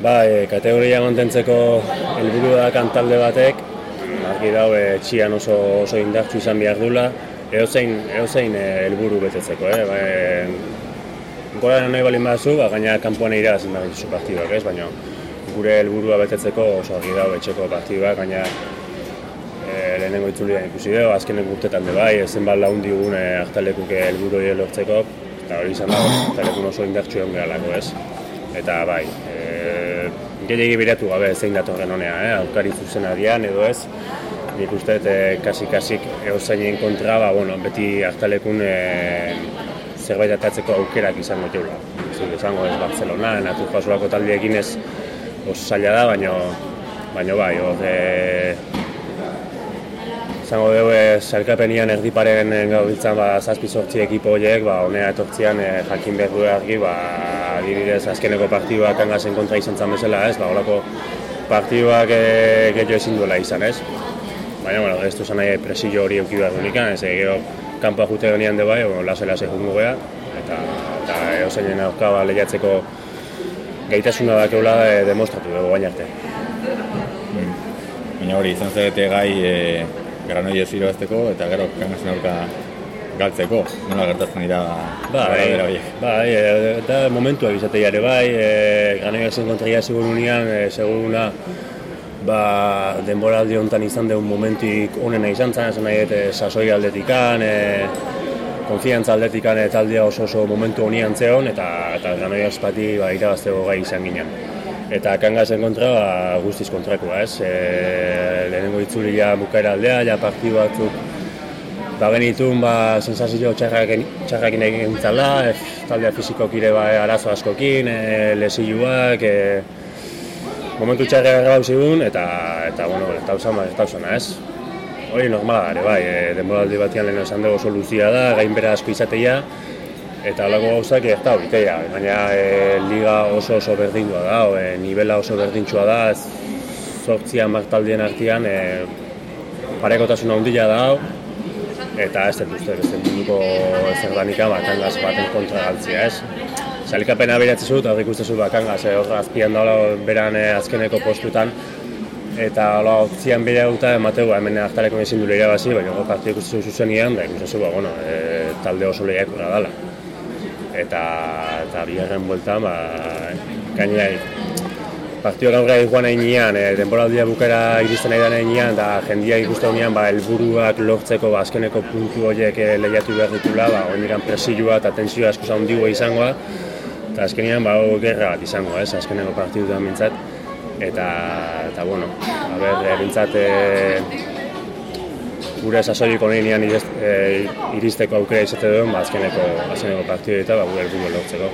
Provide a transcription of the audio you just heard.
Ba, e, kategoria mantentzeko helburu da kantalde batek, argi dau e, txian oso, oso indartsu izan behar dula, eozein, eozein e, helburu betetzeko, eh? Ba, e, gora nahi balin bazu, ba, gaina kanpoan zen da zu partiduak, ez? Baina gure helburua betetzeko oso argi dau etxeko partiduak, gaina e, lehenengo itzulian ikusi dugu, azkenen urtetan de bai, zen bat laun digun e, hartalekuke helburu lortzeko, eta hori izan da, hartalekun oso indartsu egon ez? Eta bai, e, gehiagi biratu gabe zein datorren honea, eh? aukari zuzen adian edo ez. Nik uste e, kasi-kasik egozainen kontra, ba, bueno, beti hartalekun e, zerbait atatzeko aukerak izango jola. Zin, izango ez Barcelona, natu jasolako taldeekin ez oso zaila da, baina baina bai, hor e, izango dugu zerkapenian erdiparen gauditzen ba, zazpi sortzi ekipo horiek, ba, honea etortzian e, jakin behar du argi, ba, adibidez azkeneko partiduak kangazen kontra izan zan bezala, ez? Ba, holako partiduak e, gehiago ezin duela izan, ez? Baina, bueno, ez du zan nahi presio hori euki behar dunikan, ez gero kanpoa jute honean de bai, bueno, lase lase jungo geha, eta, eta eo zeinen aurka ba, lehiatzeko gaitasuna da keula e, demostratu dugu baina arte. Baina hori, izan zerete gai e, granoi ez eta gero kangazen aurka galtzeko, nola gertatzen dira ba, bai, bai, eta momentua bizate jare bai, e, ganei zen kontraia segurunean, e, seguruna ba, denboraldi honetan izan deun momentik onena izan zen, esan nahi eta sasoi aldetikan, e, konfiantza aldetikan e, taldea oso oso momentu honian zeon, eta, eta ganei espati ba, irabazteko gai izan ginen. Eta kangazen kontra, ba, guztiz kontrakoa, ez? E, lehenengo itzulia bukaera aldea, ja partidu batzuk ba genitun ba sensazio txarrakin egin zala, e, taldea fizikokire ba arazo askokin, e, lesioak, e, momentu txarra grabau zigun eta eta bueno, eta usan ba, eta usana, ez? Hori normala da ere bai, e, denboraldi batean lehen esan dugu soluzia da, gain bera asko izateia eta alago gauzak ez da baina e, liga oso oso berdindua da, e, nivela oso berdintsua da, zortzian martaldien artean e, parekotasuna handia da, eta ez dut uste beste munduko zer danika bakangaz baten kontra galtzia, ez? Zalikapena beratzen zut, hor ikusten zut bakangaz, eh, hor azpian daula beran eh, azkeneko postutan, eta hola otzian bere eta emateu, hemen hartareko ezin dure irabazi, baina hor partia ikusten zut zuzen da ikusten zut, ba, bueno, e, talde oso lehiak dala. Eta, eta biharren bueltan, ba, gainera partio gaur joan nahi e, denboraldia bukera iristen nahi da nahi da jendia ikuste honean, ba, elburuak lortzeko ba, azkeneko puntu horiek e, lehiatu behar ditula, ba, hori presioa eta tensioa asko zaundigoa izangoa, eta azkenean, ba, gerra bat izango, ez, azkeneko partidu da mintzat, eta, eta, bueno, a ber, bintzat, e, gure sasoiko nenean e, iristeko aukera izate duen, ba, azkeneko, azkeneko partidu eta ba, gure elburu lortzeko.